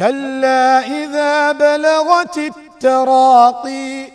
كلا إذا بلغت التراقي